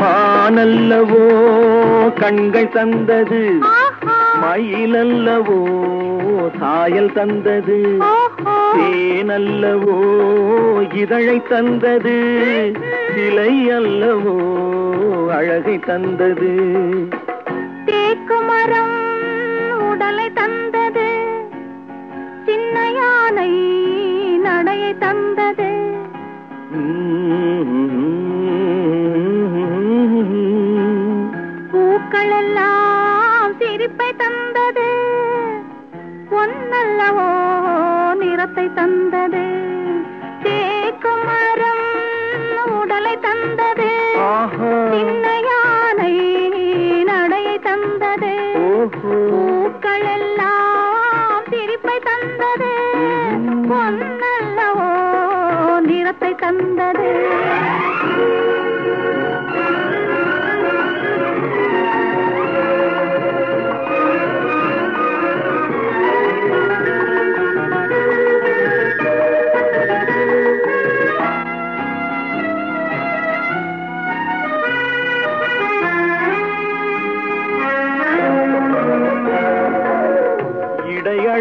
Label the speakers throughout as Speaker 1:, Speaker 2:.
Speaker 1: மானல்லவோ கண்கள் தந்தது. மயிலல்லவோ சாயல் தந்தது. தேனல்லவோ இதழை தந்தது. சிலை அல்லவோ அழகை தந்தது.
Speaker 2: தேக்கு மரம் உடலை தந்தது. சின்ன யானை நடையை தந்தது. சிரிப்பை தந்தது. பொன்னல்லவோ நிறத்தை தந்தது. தேக்கு மரம் உடலை தந்தது. சின்ன யானை நடையை தந்தது. பூக்கள் எல்லாம் சிரிப்பை தந்தது. பொன்னல்லவோ நிறத்தை தந்தது.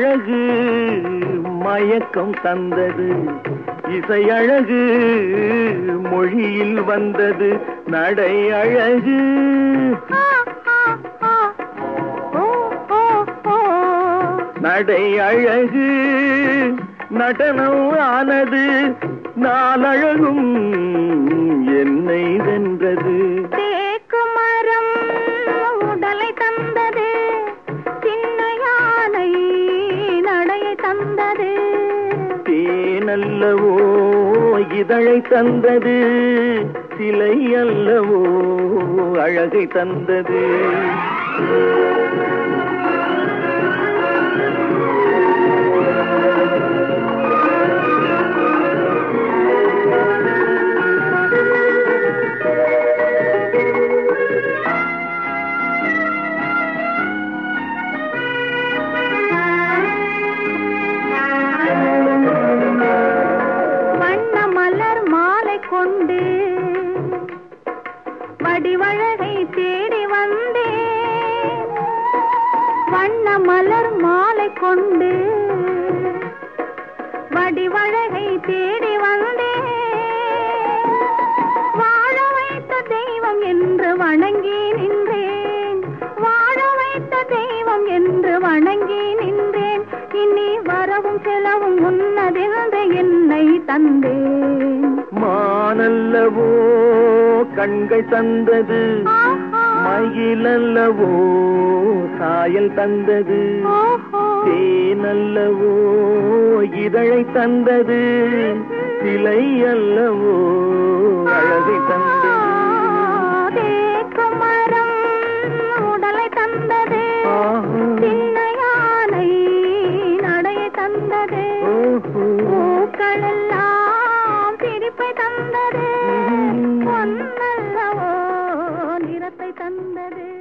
Speaker 1: அழகு மயக்கம் தந்தது. இசையழகு மொழியில் வந்தது. நடை அழகு. நடை அழகு நடனம் ஆனது. நாளழகும் என்னை வென்றது. அல்லவோ இதழை தந்தது சிலை அல்லவோ அழகை தந்தது.
Speaker 2: வடிவழகை தேடி வந்தே. வண்ண மலர் மாலை கொண்டு வடிவழகை தேடி வந்தே. வாழ வைத்த தெய்வம் என்று வணங்கி நின்றேன். வாழ வைத்த தெய்வம் என்று வணங்கி நின்றேன். இனி வரவும் செலவும் உன்னதென்று என்னை தந்தேன்.
Speaker 1: மானல்லவோ கண்கள் தந்தது. மயிலல்லவோ சாயல் தந்தது. தேனல்லவோ இதழை தந்தது. சிலை அல்லவோ அழகை தந்தது.
Speaker 2: மரம் உடலை தந்தது. தந்ததே